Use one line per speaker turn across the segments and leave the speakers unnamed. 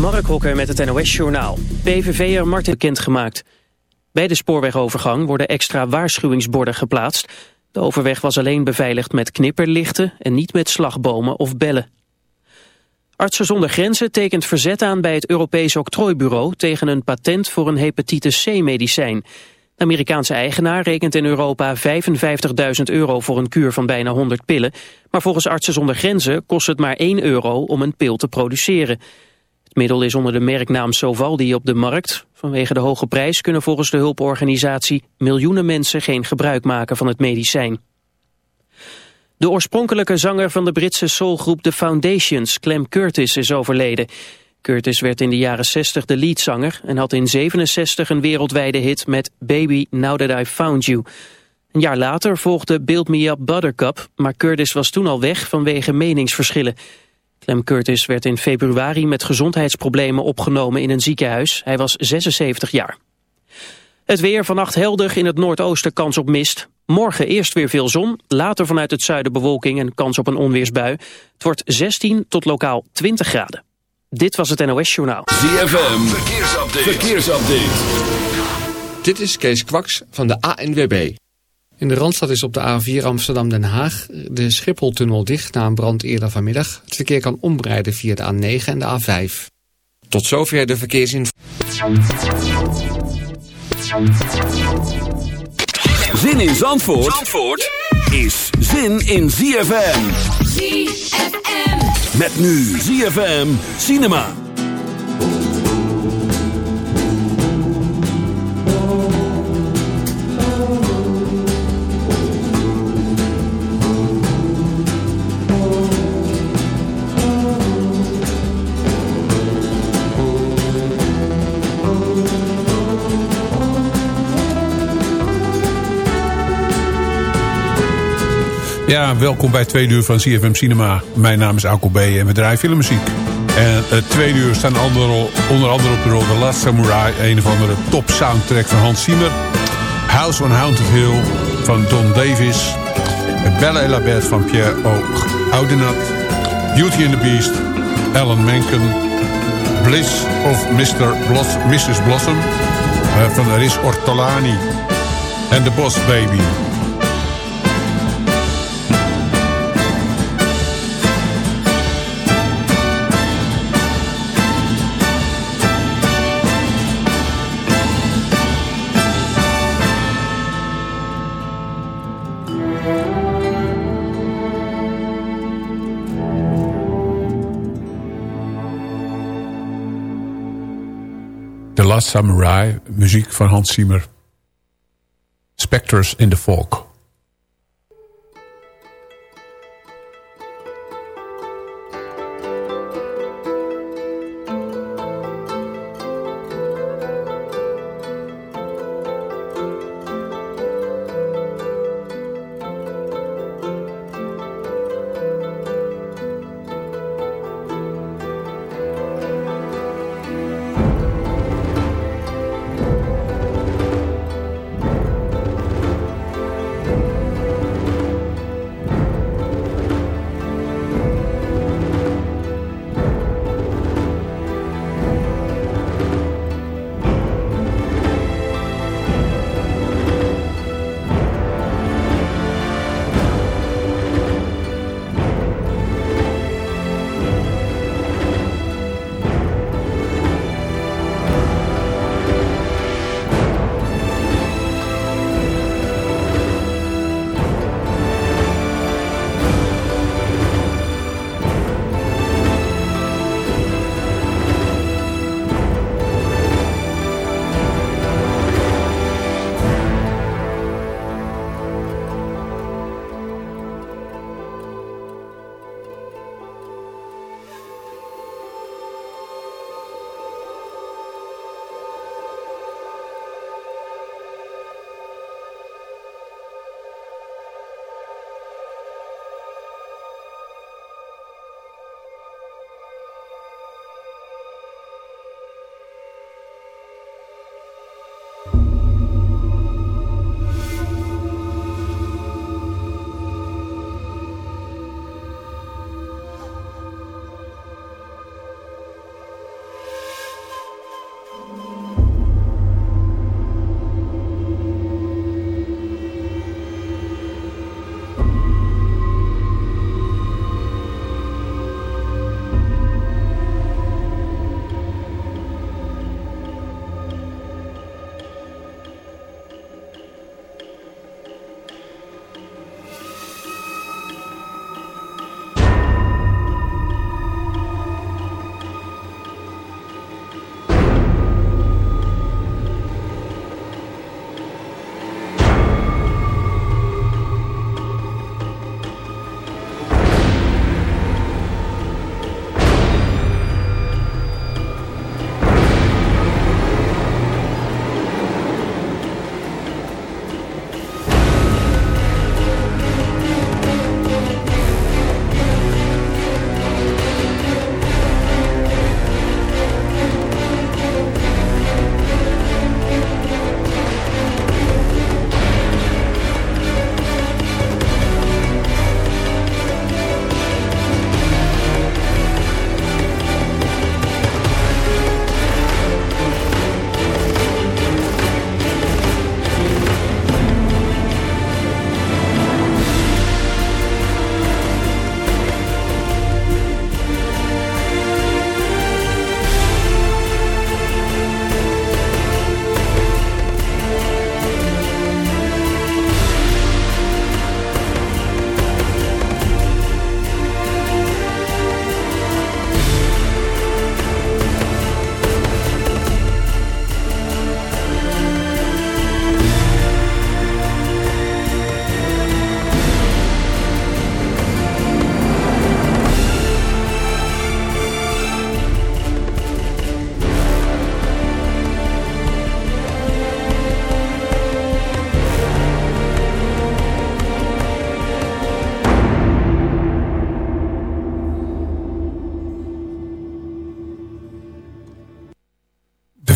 Mark Hokker met het NOS-journaal. PVV'er Martin bekendgemaakt. Bij de spoorwegovergang worden extra waarschuwingsborden geplaatst. De overweg was alleen beveiligd met knipperlichten en niet met slagbomen of bellen. Artsen zonder grenzen tekent verzet aan bij het Europees Octrooibureau... tegen een patent voor een hepatitis C-medicijn. De Amerikaanse eigenaar rekent in Europa 55.000 euro voor een kuur van bijna 100 pillen. Maar volgens Artsen zonder grenzen kost het maar 1 euro om een pil te produceren. Het middel is onder de merknaam Sovaldi op de markt. Vanwege de hoge prijs kunnen volgens de hulporganisatie miljoenen mensen geen gebruik maken van het medicijn. De oorspronkelijke zanger van de Britse soulgroep The Foundations, Clem Curtis, is overleden. Curtis werd in de jaren 60 de leadzanger en had in 67 een wereldwijde hit met Baby Now That I Found You. Een jaar later volgde Build Me Up Buttercup, maar Curtis was toen al weg vanwege meningsverschillen. Clem Curtis werd in februari met gezondheidsproblemen opgenomen in een ziekenhuis. Hij was 76 jaar. Het weer vannacht helder in het noordoosten kans op mist. Morgen eerst weer veel zon, later vanuit het zuiden bewolking en kans op een onweersbui. Het wordt 16 tot lokaal 20 graden. Dit was het NOS Journaal.
ZFM, verkeersupdate. verkeersupdate.
Dit is Kees Kwaks van de ANWB. In de Randstad is op de A4 Amsterdam-Den Haag de Schipholtunnel dicht na een brand eerder vanmiddag. Het verkeer kan ombreiden via de A9 en de A5. Tot zover de verkeersinformatie.
Zin in Zandvoort, Zandvoort is zin in ZFM.
ZFM.
Met nu ZFM Cinema.
Ja, welkom bij twee uur van CFM Cinema. Mijn naam is Alko B. en we draaien filmmuziek. En het tweede uur staan onder, andere op de rol The Last Samurai... een of andere top soundtrack van Hans Zimmer. House on Haunted Hill van Don Davis. Belle et la van Pierre Audenat. Beauty and the Beast, Alan Menken. Bliss of Mr. Bloss, Mrs. Blossom uh, van Riz Ortolani. En The Boss Baby Last Samurai, muziek van Hans Zimmer. Spectres in the Fog.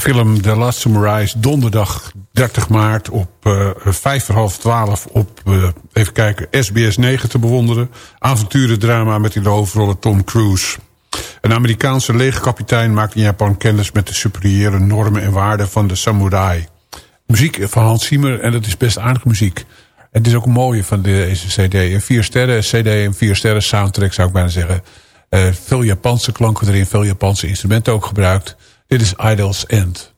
Film The Last Samurai donderdag 30 maart op uh, vijf voor half twaalf op, uh, even kijken, SBS 9 te bewonderen. Avonturendrama met in de hoofdrollen Tom Cruise. Een Amerikaanse legerkapitein maakt in Japan kennis met de superieure normen en waarden van de samurai. Muziek van Hans Zimmer en dat is best aardige muziek. Het is ook een mooie van deze cd. Een vier sterren cd, een vier sterren soundtrack zou ik bijna zeggen. Uh, veel Japanse klanken erin, veel Japanse instrumenten ook gebruikt. Dit is Idol's End.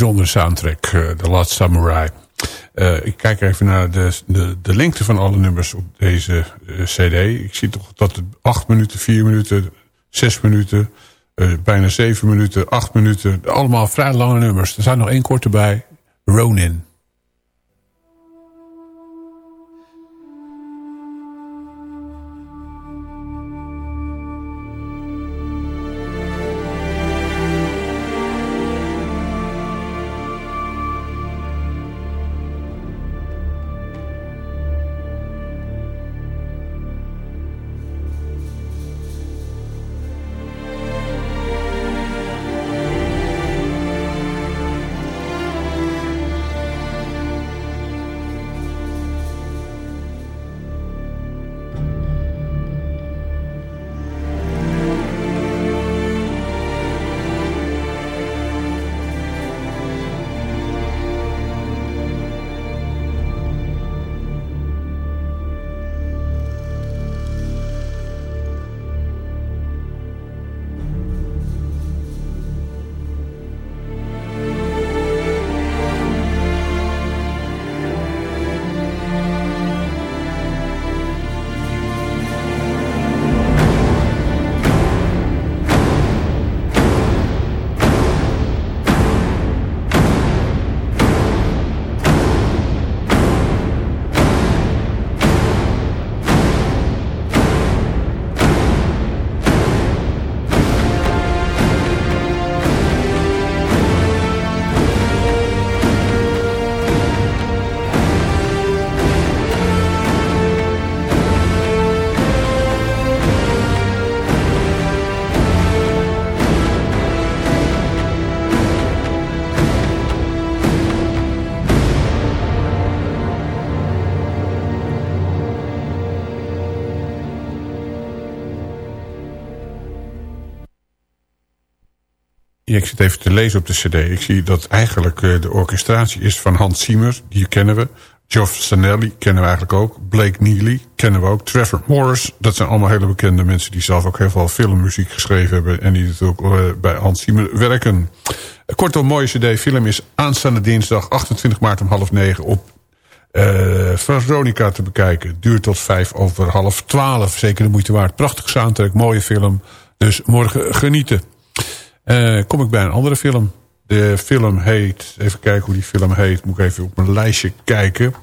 Bijzondere soundtrack, The Last Samurai. ik kijk even naar de, de, de lengte van alle nummers op deze cd. Ik zie toch dat het 8 minuten, 4 minuten, 6 minuten, bijna 7 minuten, 8 minuten. Allemaal vrij lange nummers. Er staat nog één korte bij. Ronin. Ik zit even te lezen op de cd. Ik zie dat eigenlijk eh, de orchestratie is van Hans Zimmer. Die kennen we. Geoff Sanelli kennen we eigenlijk ook. Blake Neely kennen we ook. Trevor Morris. Dat zijn allemaal hele bekende mensen... die zelf ook heel veel filmmuziek geschreven hebben... en die natuurlijk uh, bij Hans Zimmer werken. Kortom, mooie cd. Film is aanstaande dinsdag 28 maart om half negen... op uh, Veronica te bekijken. Duurt tot vijf over half twaalf. Zeker de moeite waard. Prachtig soundtrack, mooie film. Dus morgen genieten. Uh, kom ik bij een andere film. De film heet, even kijken hoe die film heet. Moet ik even op mijn lijstje kijken.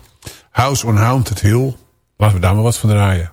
House on Haunted Hill. Laten we daar maar wat van draaien.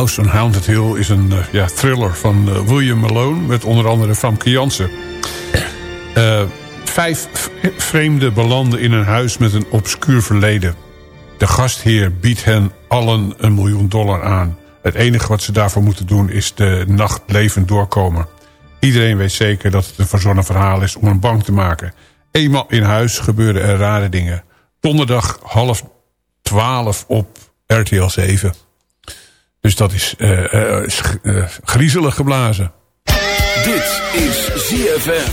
House on Haunted Hill is een ja, thriller van William Malone... met onder andere Famke Jansen. vijf vreemden belanden in een huis met een obscuur verleden. De gastheer biedt hen allen een miljoen dollar aan. Het enige wat ze daarvoor moeten doen is de nacht levend doorkomen. Iedereen weet zeker dat het een verzonnen verhaal is om een bank te maken. Eenmaal in huis gebeuren er rare dingen. Donderdag half twaalf op RTL 7. Dus dat is uh, uh, griezelig geblazen.
Dit is ZFM.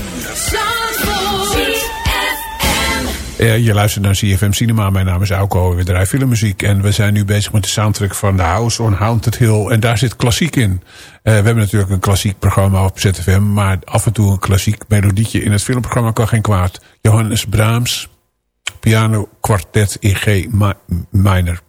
Uh, je luistert naar CFM Cinema. Mijn naam is Auko. We draaien filmmuziek. En we zijn nu bezig met de soundtrack van The House on Haunted Hill. En daar zit klassiek in. Uh, we hebben natuurlijk een klassiek programma op ZFM. Maar af en toe een klassiek melodietje in het filmprogramma kan geen kwaad. Johannes Brahms. Piano kwartet in G minor.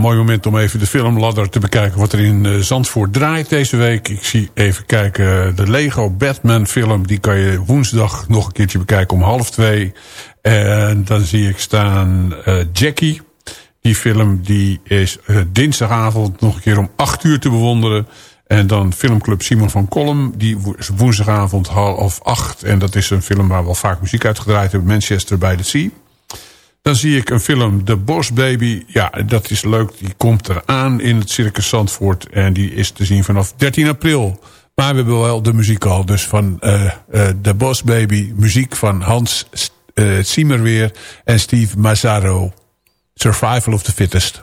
Mooi moment om even de filmladder te bekijken wat er in uh, Zandvoort draait deze week. Ik zie even kijken, de Lego Batman film, die kan je woensdag nog een keertje bekijken om half twee. En dan zie ik staan uh, Jackie. Die film die is dinsdagavond nog een keer om acht uur te bewonderen. En dan filmclub Simon van Kolm, die woensdagavond half acht. En dat is een film waar we al vaak muziek uitgedraaid hebben, Manchester by the Sea. Dan zie ik een film, The Boss Baby. Ja, dat is leuk. Die komt eraan in het Circus Zandvoort. En die is te zien vanaf 13 april. Maar we hebben wel de muziek al. Dus van uh, uh, The Boss Baby. Muziek van Hans uh, Zimmerweer en Steve Mazzaro. Survival of the Fittest.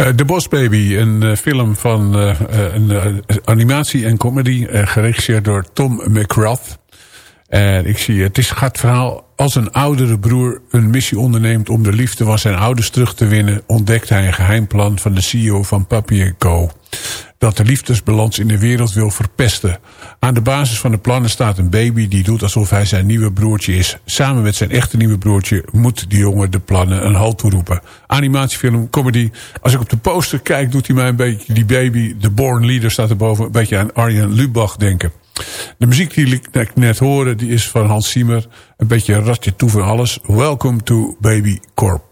The Boss Baby, een film van een animatie en comedy, geregisseerd door Tom McGrath. En ik zie, het is, gaat verhaal als een oudere broer een missie onderneemt om de liefde van zijn ouders terug te winnen, ontdekt hij een geheim plan van de CEO van Papi Co. Dat de liefdesbalans in de wereld wil verpesten. Aan de basis van de plannen staat een baby die doet alsof hij zijn nieuwe broertje is. Samen met zijn echte nieuwe broertje moet die jongen de plannen een halt toeroepen. Animatiefilm, comedy. Als ik op de poster kijk doet hij mij een beetje, die baby, de Born Leader staat erboven, een beetje aan Arjen Lubach denken. De muziek die ik net hoorde, die is van Hans Siemer. Een beetje ratje toe voor alles. Welcome to Baby Corp.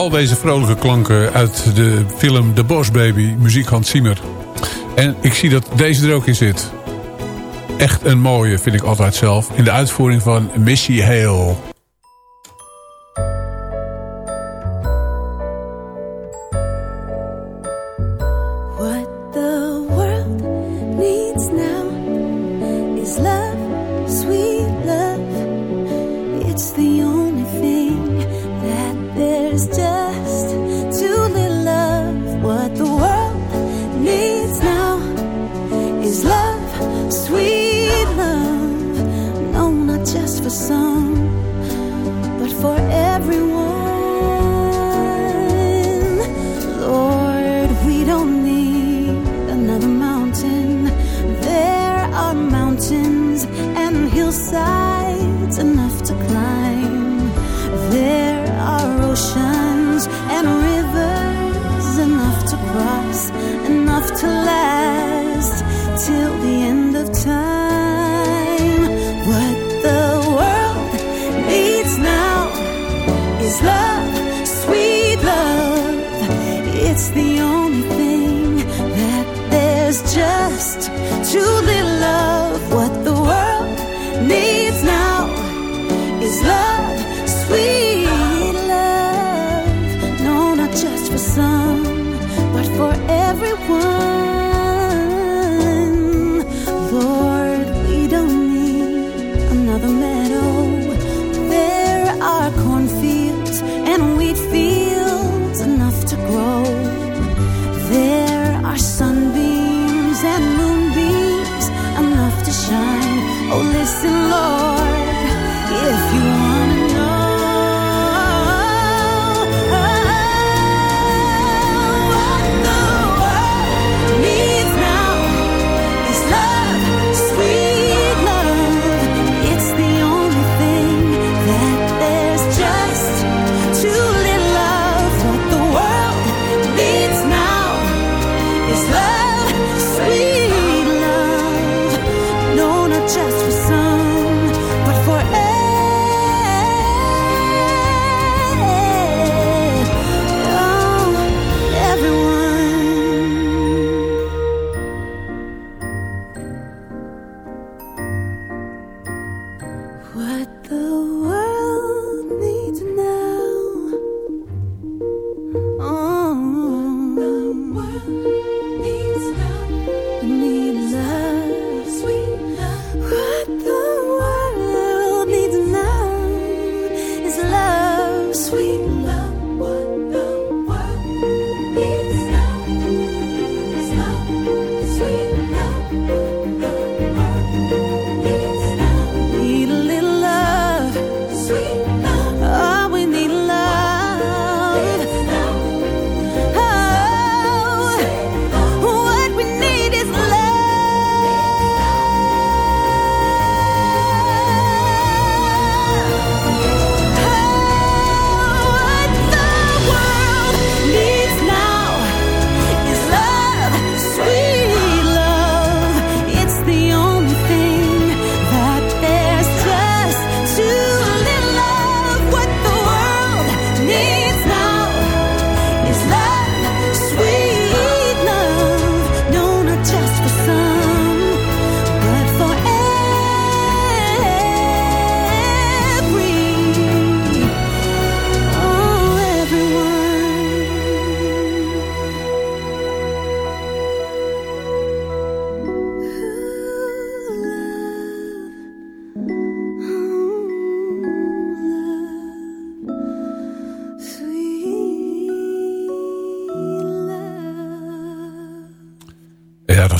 al deze vrolijke klanken uit de film The Boss Baby, muziek Hans Zimmer. En ik zie dat deze er ook in zit. Echt een mooie, vind ik altijd zelf, in de uitvoering van Missy Hale. to the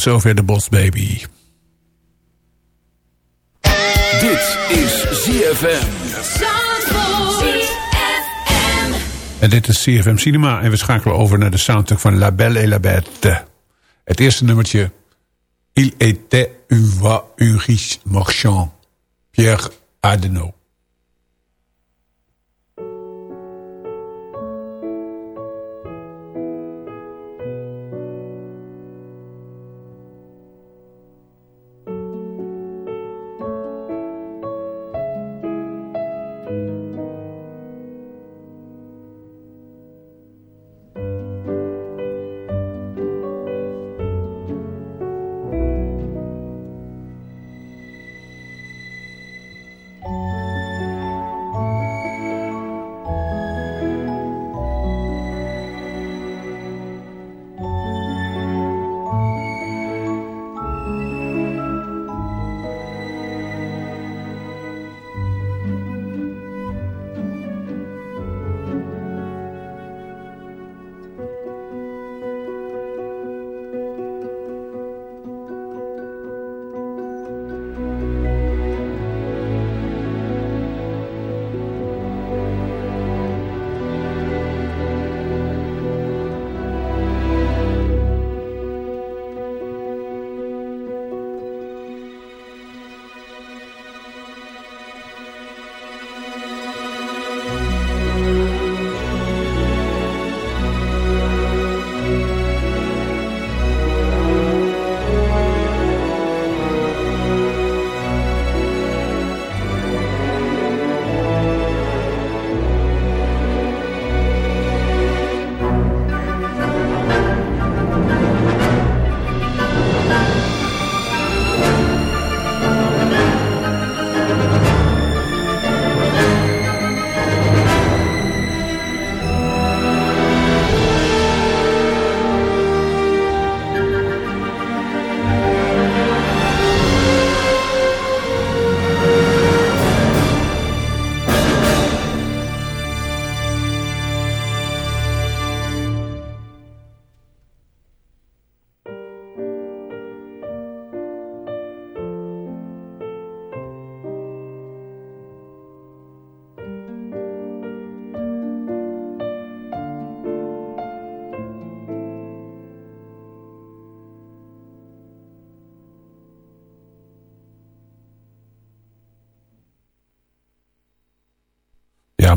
zover de Boss Baby.
Dit is ZFM.
En dit is CFM Cinema en we schakelen over naar de soundtrack van La Belle et la Bête. Het eerste nummertje Il était une voix riche marchand. Pierre Adenau.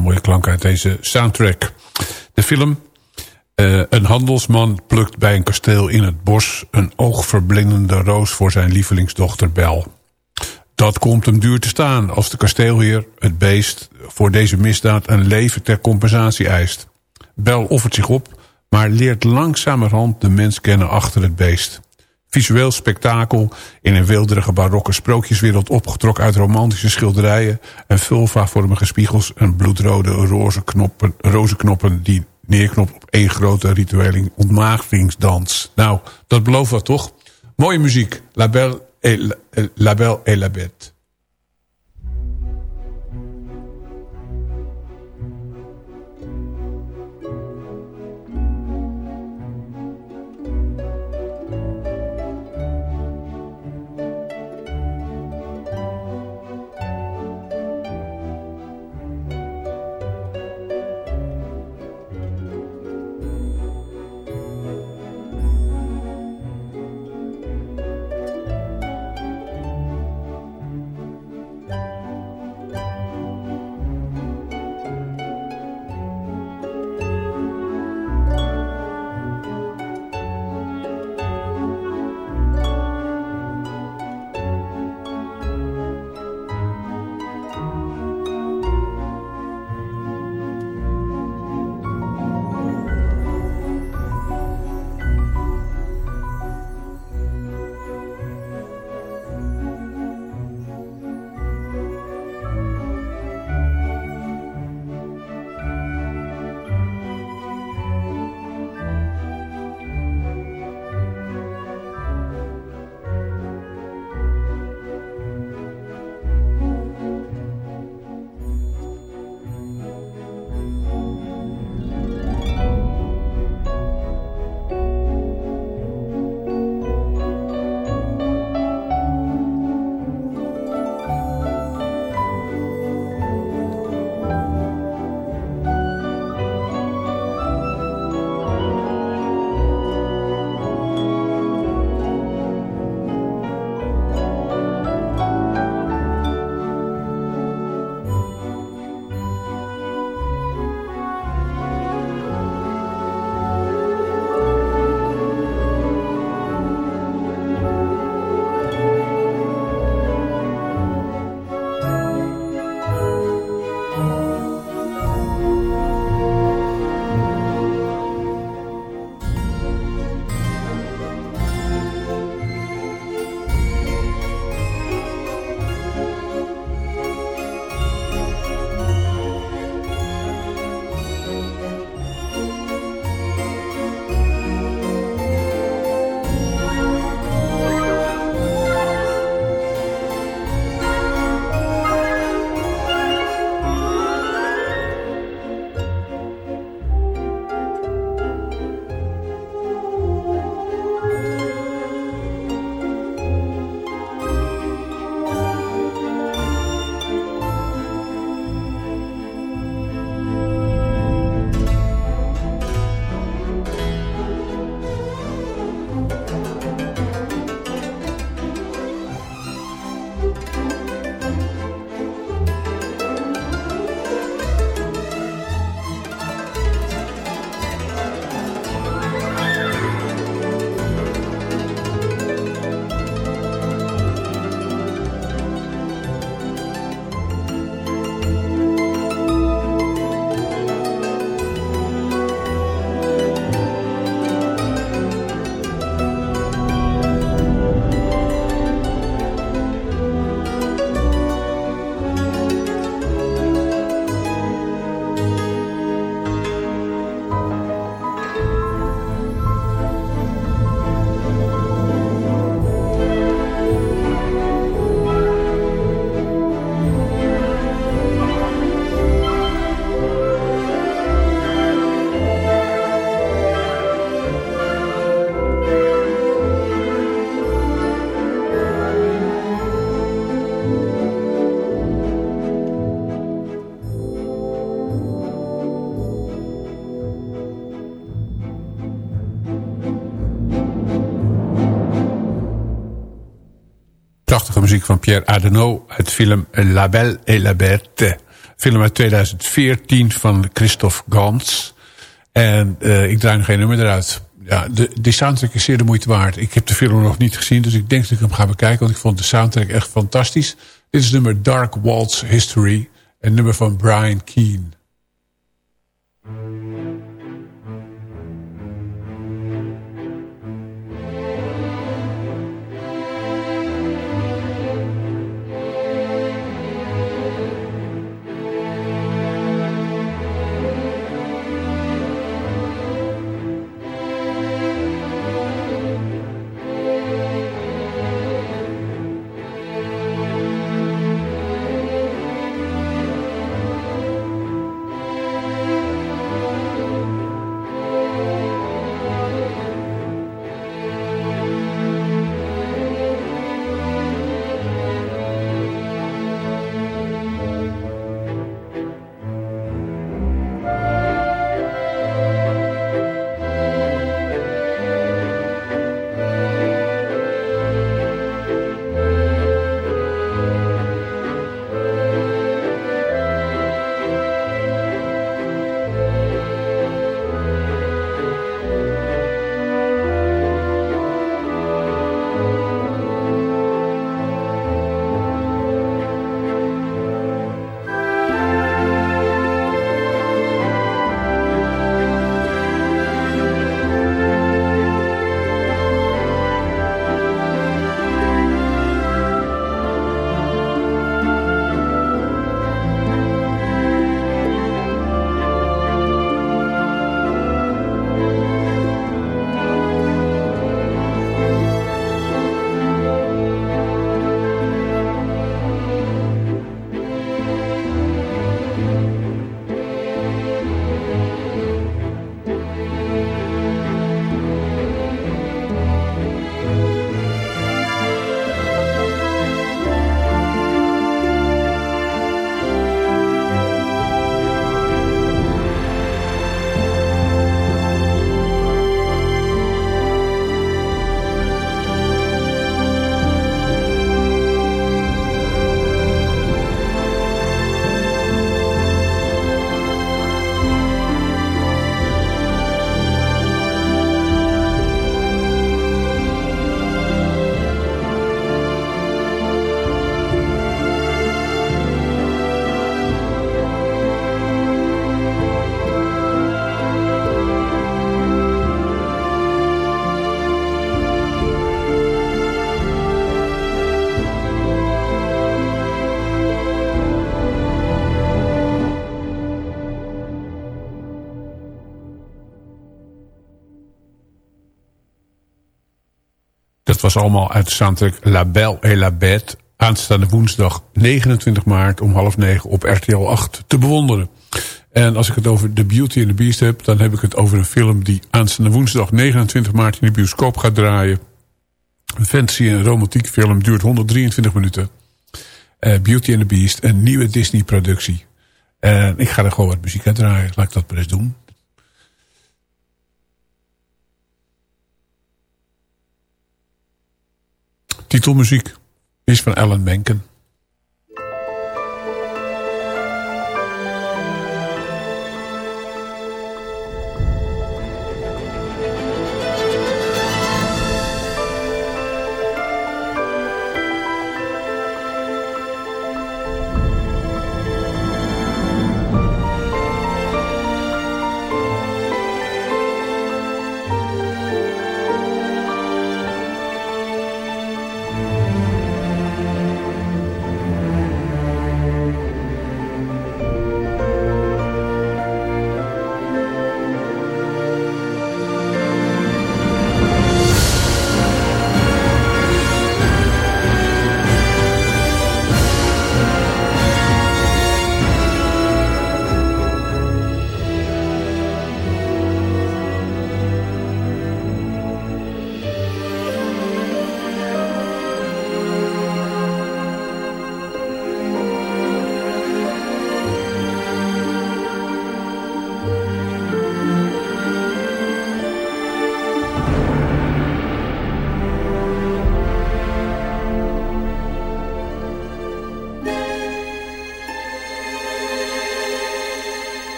Mooie klank uit deze soundtrack. De film uh, Een handelsman plukt bij een kasteel in het bos... een oogverblindende roos voor zijn lievelingsdochter Bel. Dat komt hem duur te staan als de kasteelheer, het beest... voor deze misdaad een leven ter compensatie eist. Bel offert zich op, maar leert langzamerhand de mens kennen achter het beest. Visueel spektakel in een wilderige barokke sprookjeswereld opgetrokken uit romantische schilderijen en vulva-vormige spiegels en bloedrode roze knoppen, die neerknoppen op één grote rituele ontmaagdingsdans. Nou, dat belooft wat toch? Mooie muziek. La Belle et la, Belle et la Bête.
Muziek van Pierre Adenau uit film La Belle et la Bête. Film uit 2014 van Christophe Gans. En uh, ik draai nog geen nummer eruit. Ja, de, de soundtrack is zeer de moeite waard. Ik heb de film nog niet gezien, dus ik denk dat ik hem ga bekijken. Want ik vond de soundtrack echt fantastisch. Dit is nummer Dark Waltz History. Een nummer van Brian Keane. Was allemaal uit de soundtrack La Belle et la Bête. Aanstaande woensdag 29 maart om half negen op RTL 8 te bewonderen. En als ik het over The Beauty and the Beast heb... dan heb ik het over een film die aanstaande woensdag 29 maart in de bioscoop gaat draaien. Een fantasy- en romantiek film duurt 123 minuten. Uh, Beauty and the Beast, een nieuwe Disney productie. En ik ga er gewoon wat muziek uit draaien. Laat ik dat maar eens doen. Titelmuziek is van Alan Menken.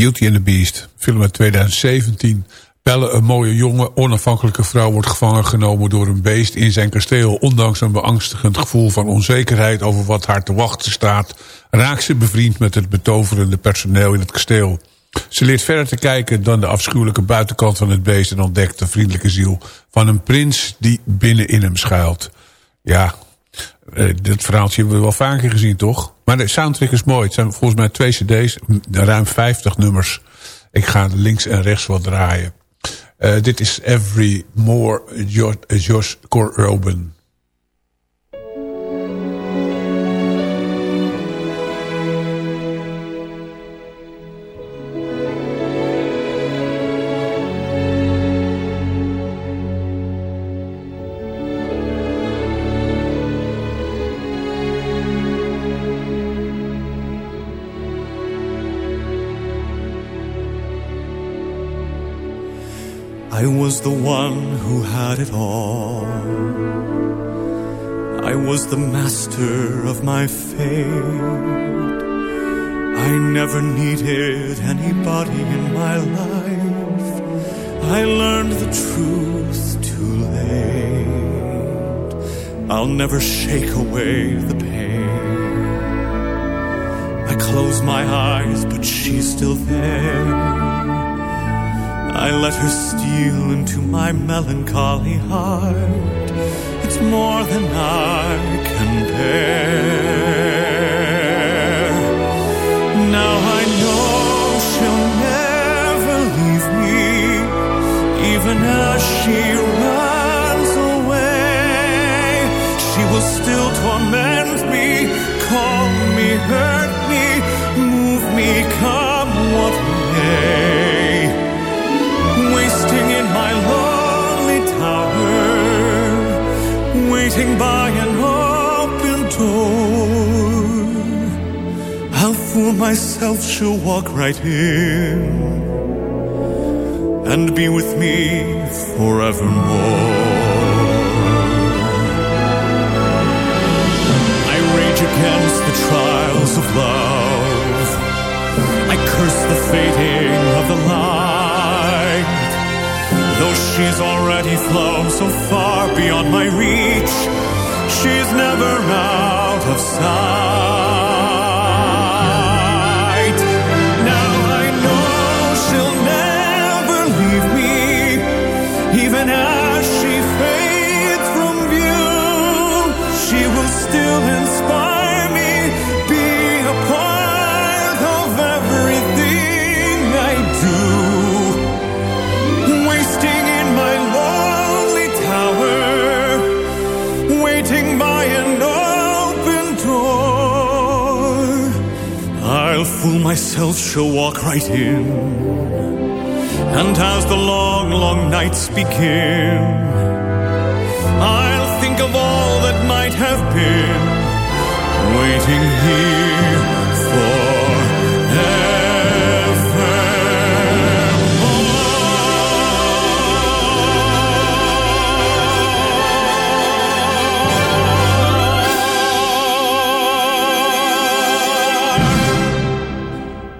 Beauty and the Beast, film uit 2017. Pelle, een mooie jonge, onafhankelijke vrouw... wordt gevangen genomen door een beest in zijn kasteel. Ondanks een beangstigend gevoel van onzekerheid... over wat haar te wachten staat... raakt ze bevriend met het betoverende personeel in het kasteel. Ze leert verder te kijken dan de afschuwelijke buitenkant van het beest... en ontdekt de vriendelijke ziel van een prins die binnenin hem schuilt. Ja, dit verhaaltje hebben we wel vaker gezien, toch? Maar de soundtrack is mooi. Het zijn volgens mij twee cd's, ruim 50 nummers. Ik ga links en rechts wat draaien. Uh, dit is Every More Josh, Josh Corroben.
I was the one who had it all. I was the master of my fate. I never needed anybody in my life. I learned the truth too late. I'll never shake away the pain. I close my eyes, but she's still there. I let her steal into my melancholy heart. It's more than I can bear. Now I know she'll never leave me, even as she runs away. She will still torment me, call me, hurt me, move me, come waiting by an open door. I'll fool myself, she'll walk right in and be with me forevermore. I rage against the trials of love. I curse the fading of the light. Though she's already flown so far beyond my reach, she's never out of sight. Now I know she'll never leave me, even as she fades from view. She will still inspire fool myself, she'll walk right in. And as the long, long nights begin, I'll think of all that might have been, waiting here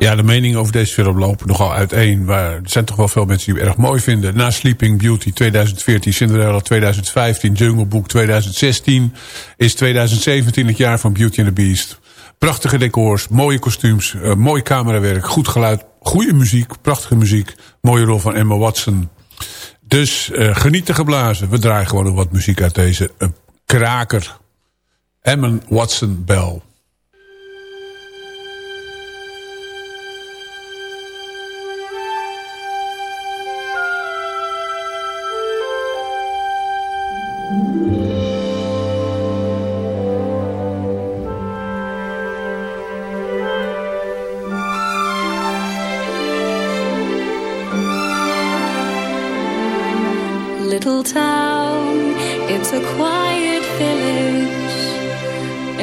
Ja, de meningen over deze film lopen nogal uiteen. Maar er zijn toch wel veel mensen die hem erg mooi vinden. Na Sleeping Beauty 2014, Cinderella 2015, Jungle Book 2016... is 2017 het jaar van Beauty and the Beast. Prachtige decors, mooie kostuums, uh, mooi camerawerk, goed geluid... goede muziek, prachtige muziek, mooie rol van Emma Watson. Dus uh, geniet te geblazen. We draaien gewoon nog wat muziek uit deze uh, kraker. Emma Watson Bell.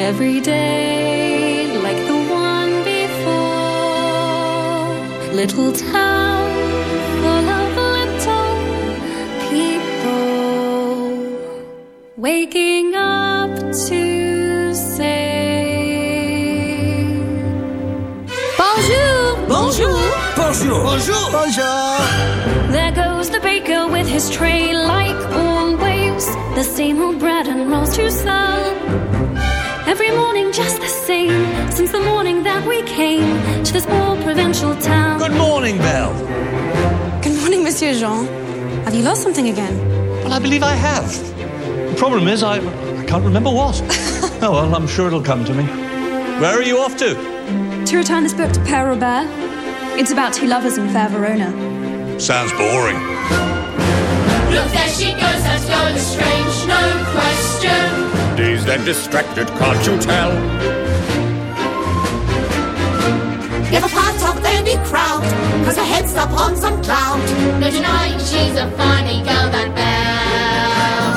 Every day, like the one before. Little town, full of little people. Waking up to say
Bonjour,
bonjour,
Bonjour. Bonjour. Bonjour.
There goes the baker with his tray, like always. The same old bread and rolls to sell. Every morning just the same, since the morning that we came to this poor provincial town.
Good morning, Belle.
Good morning, Monsieur Jean. Have you lost something again?
Well, I believe I have. The problem is, I, I can't remember what. oh, well, I'm sure it'll come to me. Where are you off to?
To return this book to Père Robert. It's about two lovers in fair Verona.
Sounds boring.
Look, there she goes, that girl is strange, no question.
Dazed and distracted, can't you tell?
Never part of any crowd, cause her head's up on some cloud. No denying she's a funny girl, that Belle.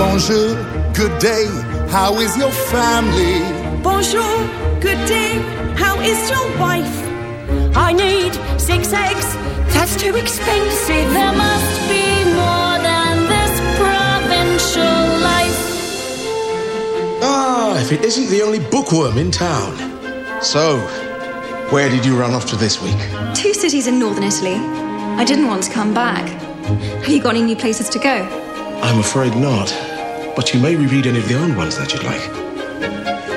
Bonjour, good day, how is your family?
Bonjour, good day, how is your wife? I need six eggs, that's too expensive.
There must be
if it isn't the only bookworm in town. So, where did you run off to this week?
Two cities in northern Italy. I didn't want to come back. Have you got any new places to go?
I'm afraid not. But you may reread any of the old ones that you'd like.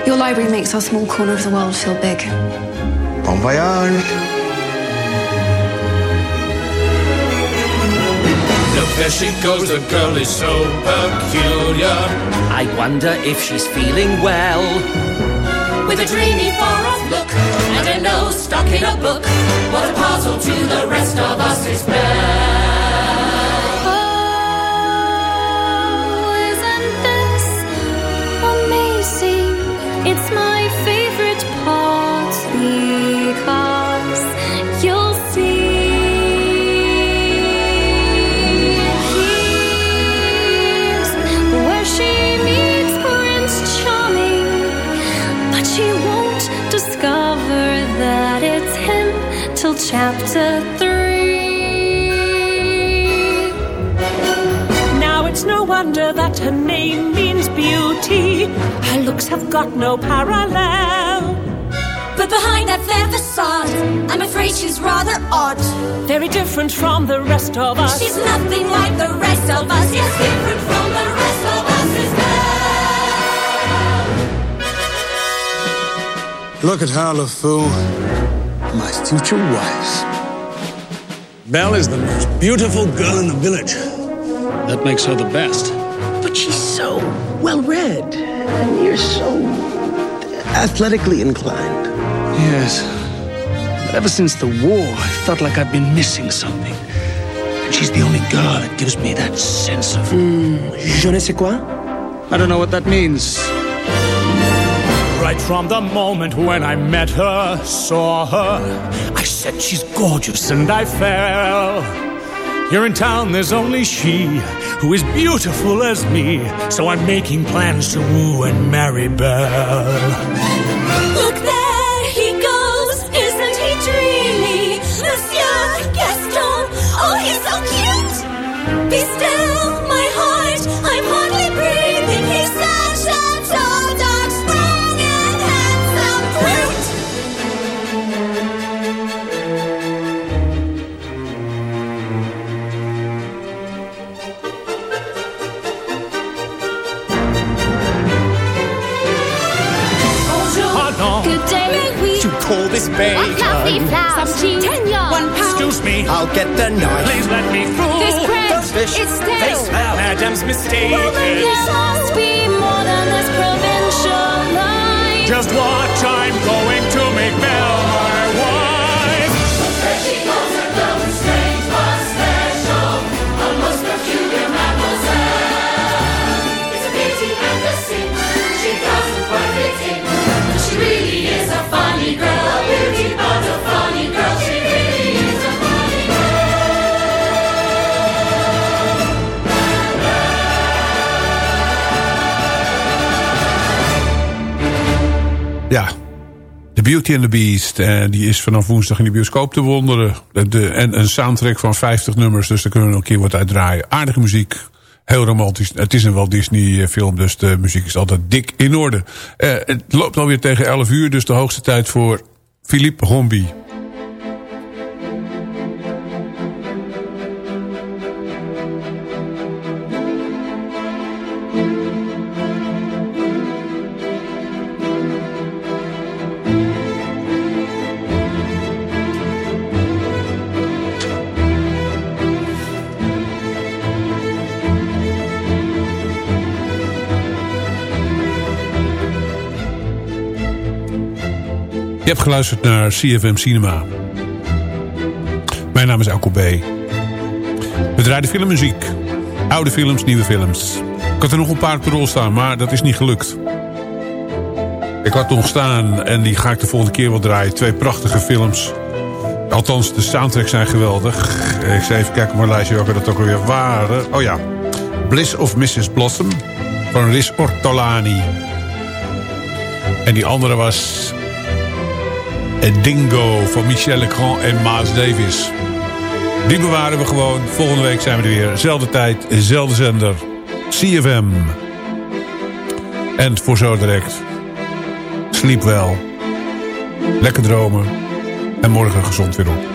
Your library makes our small corner of the world feel big.
Bon voyage.
There she goes, the girl is so peculiar.
I wonder if she's feeling well.
With a dreamy far-off look and a nose stuck in a book. What a puzzle to the rest of us is Belle.
Chapter three.
Now it's no wonder that her name means beauty. Her looks have got no parallel.
But behind that fair facade, I'm afraid she's rather odd.
Very different from the rest of us.
She's nothing like the rest of us. Yes, different from the rest of us is Belle.
Look at her, LeFou. My future wife.
Belle is the most beautiful girl in the village. That makes her the best.
But she's so well read. And you're so athletically inclined.
Yes. But ever since the war, I felt like I've been missing something. And she's the only girl that gives me that sense of. Hmm.
Je ne sais quoi?
I don't know what that means.
Right from the moment when I met her, saw her, I said she's gorgeous and I fell. Here in town, there's only she who is beautiful as me. So I'm making plans to woo and marry Belle.
Look there he goes, isn't he dreamy? Monsieur Gaston, oh he's so cute.
Call this bacon.
Fluffy flowers. Some cheese. Ten yards. One pound.
excuse me,
I'll get the knife.
please let me through.
This bread,
Those fish,
it's
they
stale.
smell.
Madame's mistaken.
There must be more than this provincial life.
Just watch, I'm going to make Belle
Beauty
and the Beast. En die is vanaf woensdag in de bioscoop te wonderen. De, en een soundtrack van 50 nummers. Dus daar kunnen we nog een keer wat uit draaien. Aardige muziek. Heel romantisch. Het is een Walt Disney eh, film. Dus de muziek is altijd dik in orde. Eh, het loopt alweer tegen 11 uur. Dus de hoogste tijd voor Philippe Rombi. Je hebt geluisterd naar CFM Cinema. Mijn naam is Alko B. We draaien filmmuziek. Oude films, nieuwe films. Ik had er nog een paar de rol staan, maar dat is niet gelukt. Ik had nog staan, en die ga ik de volgende keer wel draaien... twee prachtige films. Althans, de soundtracks zijn geweldig. Ik zei even kijken op mijn lijstje welke dat ook alweer waren. Oh ja, Bliss of Mrs. Blossom van Riz Ortolani. En die andere was Dingo van Michel Legrand en Maas Davis. Die bewaren we gewoon. Volgende week zijn we er weer. Zelfde tijd, zelfde zender. CFM. En voor zo direct. Sliep wel. Lekker dromen. En morgen gezond weer op.